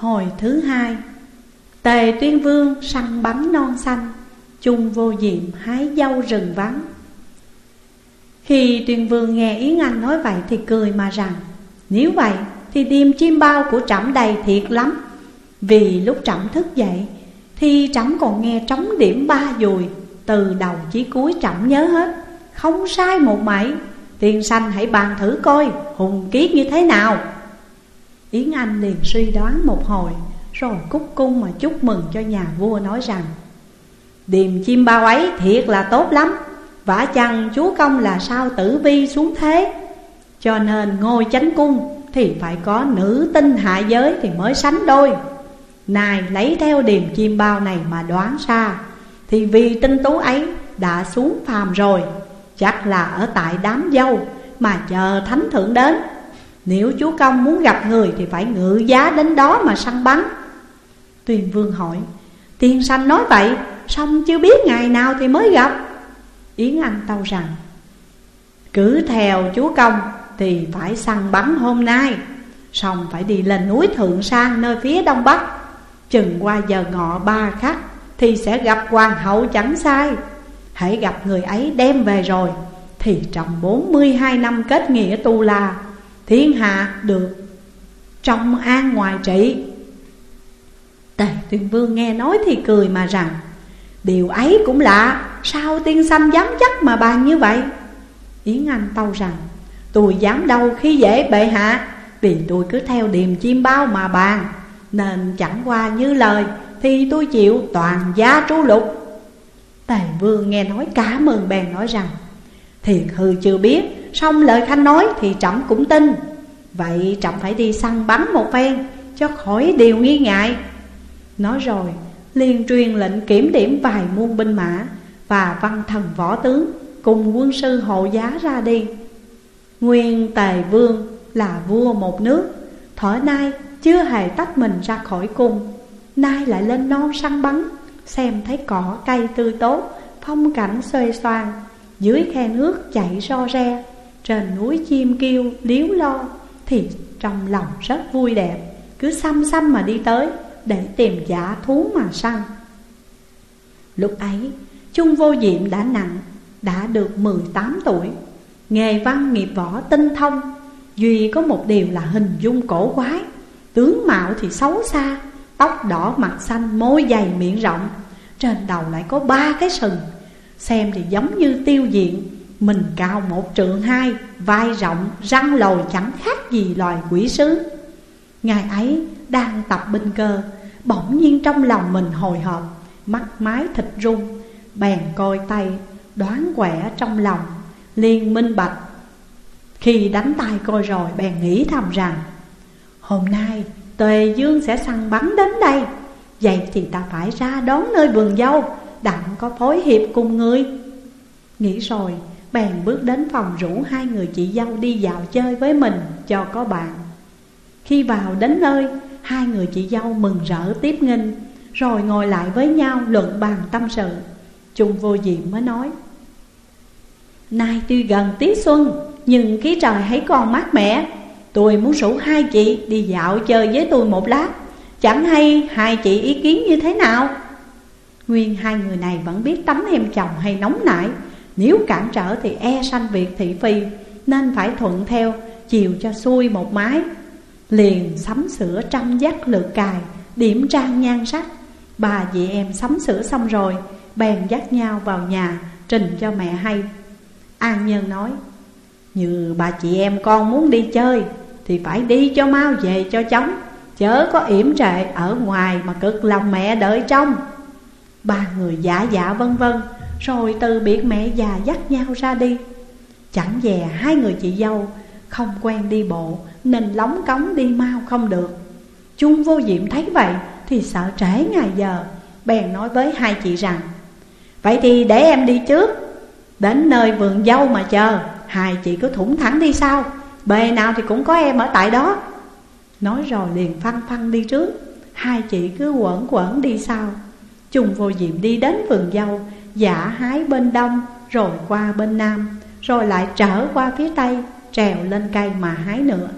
Hồi thứ hai, Tề tuyên vương săn bắn non xanh, Chung vô diệm hái dâu rừng vắng. Khi tuyên vương nghe Yến Anh nói vậy thì cười mà rằng, Nếu vậy thì điềm chim bao của trẫm đầy thiệt lắm. Vì lúc trẫm thức dậy Thì trẫm còn nghe trống điểm ba dùi, Từ đầu chí cuối trẫm nhớ hết. Không sai một mảy Tiên sanh hãy bàn thử coi, Hùng kiết như thế nào. Yến Anh liền suy đoán một hồi Rồi cúc cung mà chúc mừng cho nhà vua nói rằng Điềm chim bao ấy thiệt là tốt lắm Vả chăng chúa công là sao tử vi xuống thế? Cho nên ngôi chánh cung Thì phải có nữ tinh hạ giới thì mới sánh đôi. Này lấy theo điềm chim bao này mà đoán ra, Thì vì tinh tú ấy đã xuống phàm rồi Chắc là ở tại đám dâu Mà chờ thánh thượng đến. Nếu chúa công muốn gặp người Thì phải ngự giá đến đó mà săn bắn. Tuyền vương hỏi, Tiên sanh nói vậy Xong chưa biết ngày nào thì mới gặp? Yến Anh tâu rằng, Cứ theo chúa công Thì phải săn bắn hôm nay Xong phải đi lên núi Thượng Sang Nơi phía đông bắc. Chừng qua giờ ngọ ba khắc Thì sẽ gặp hoàng hậu chẳng sai. Hãy gặp người ấy đem về rồi, Thì trong 42 năm kết nghĩa tu la Thiên hạ được trong an ngoài trị. Tề tuyên vương nghe nói thì cười mà rằng, Điều ấy cũng lạ, Sao tiên sanh dám chắc mà bàn như vậy? Yến Anh tâu rằng, Tôi dám đâu khi dễ bệ hạ, Vì tôi cứ theo điềm chim bao mà bàn, Nên chẳng qua như lời Thì tôi chịu toàn giá trú lục. Tề vương nghe nói cả mừng bèn nói rằng, Thiệt hư chưa biết Xong lời khanh nói thì trẫm cũng tin. Vậy trẫm phải đi săn bắn một phen Cho khỏi điều nghi ngại. Nói rồi, liền truyền lệnh kiểm điểm vài muôn binh mã Và văn thần võ tướng Cùng quân sư hộ giá ra đi. Nguyên tề vương là vua một nước, Thở nay chưa hề tách mình ra khỏi cung, Nay lại lên non săn bắn, Xem thấy cỏ cây tươi tốt, Phong cảnh xoay xoan Dưới khe nước chảy ro re. Trên núi chim kêu liếu lo, Thì trong lòng rất vui đẹp. Cứ xăm xăm mà đi tới, Để tìm giả thú mà săn. Lúc ấy Trung vô diệm đã nặng, Đã được 18 tuổi. Nghề văn nghiệp võ tinh thông, Duy có một điều là hình dung cổ quái. Tướng mạo thì xấu xa, Tóc đỏ mặt xanh, môi dày miệng rộng. Trên đầu lại có ba cái sừng, Xem thì giống như tiêu diện. Mình cao một trượng hai, Vai rộng, răng lồi chẳng khác gì loài quỷ sứ. Ngày ấy đang tập binh cơ, Bỗng nhiên trong lòng mình hồi hộp, Mắt mái thịt rung, Bèn coi tay, đoán quẻ trong lòng liên minh bạch. Khi đánh tay coi rồi bèn nghĩ thầm rằng, Hôm nay Tề Dương sẽ săn bắn đến đây, Vậy thì ta phải ra đón nơi vườn dâu, Đặng có phối hiệp cùng người. Nghĩ rồi Bèn bước đến phòng rủ hai người chị dâu đi dạo chơi với mình cho có bạn. Khi vào đến nơi, Hai người chị dâu mừng rỡ tiếp nghinh, Rồi ngồi lại với nhau luận bàn tâm sự. Trung vô diệm mới nói, Nay tuy gần tiết xuân, Nhưng khí trời hãy còn mát mẻ. Tôi muốn rủ hai chị đi dạo chơi với tôi một lát. Chẳng hay hai chị ý kiến như thế nào? Nguyên hai người này vẫn biết tấm em chồng hay nóng nảy nếu cản trở thì e sanh việc thị phi, Nên phải thuận theo, Chiều cho xuôi một mái. Liền sắm sửa trăm dắt lượt cài, Điểm trang nhan sắc. Bà chị em sắm sửa xong rồi, Bèn dắt nhau vào nhà, Trình cho mẹ hay. An Nhân nói, Như bà chị em con muốn đi chơi, Thì phải đi cho mau về cho chóng. Chớ có yểm trệ ở ngoài mà cực lòng mẹ đợi trong Ba người giả dạ vân vân rồi từ biệt mẹ già dắt nhau ra đi. Chẳng dè hai người chị dâu Không quen đi bộ, Nên lóng cống đi mau không được. Chung vô diệm thấy vậy Thì sợ trễ ngày giờ, Bèn nói với hai chị rằng, Vậy thì để em đi trước. Đến nơi vườn dâu mà chờ, Hai chị cứ thủng thẳng đi sau. Bề nào thì cũng có em ở tại đó. Nói rồi liền phăng phăng đi trước. Hai chị cứ quẩn quẩn đi sau. Chung vô diệm đi đến vườn dâu Giả hái bên đông, Rồi qua bên nam, Rồi lại trở qua phía tây, Trèo lên cây mà hái nữa.